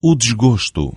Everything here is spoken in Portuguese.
o desgosto.